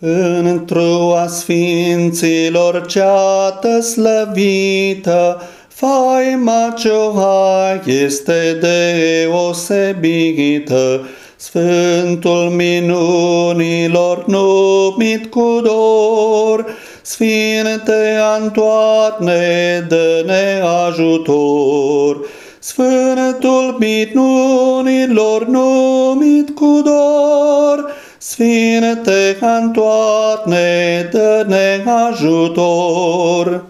Într-o a sfinților ceată slăvită, faima ce-o ai este deosebită, Sfântul minunilor numit cu dor, Sfinte Antoane, dă-ne ajutor. Sfântul minunilor numit cu dor, Sfinte Antoane, dă-ne ajutor.